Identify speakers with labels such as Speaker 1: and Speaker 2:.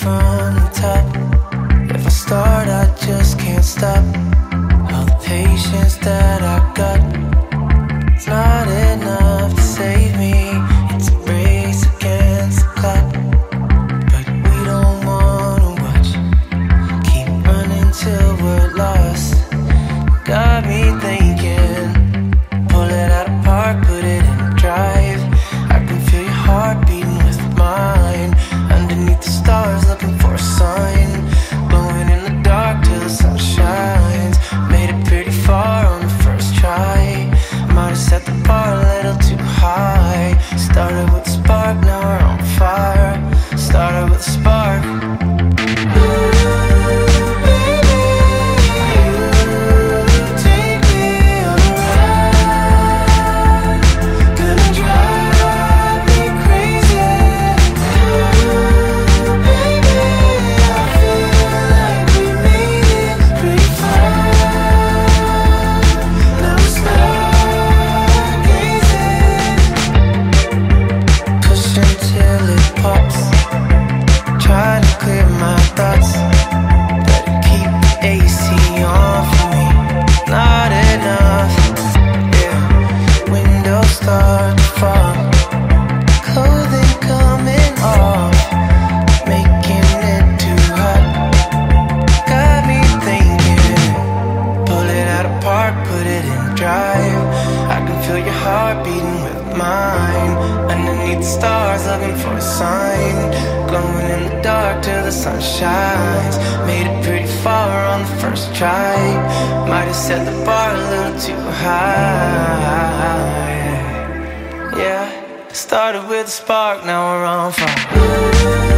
Speaker 1: from the top. If I start, I just can't stop. All the patience that I got, it's not enough to save me. It's a race against the clock. But we don't wanna watch. Keep running till we're lost. Got me thinking. Drive. I can feel your heart beating with mine. Underneath the stars, looking for a sign. Glowing in the dark till the sun shines. Made it pretty far on the first try. Might have set the bar a little too high. Yeah, started with a spark, now we're on fire.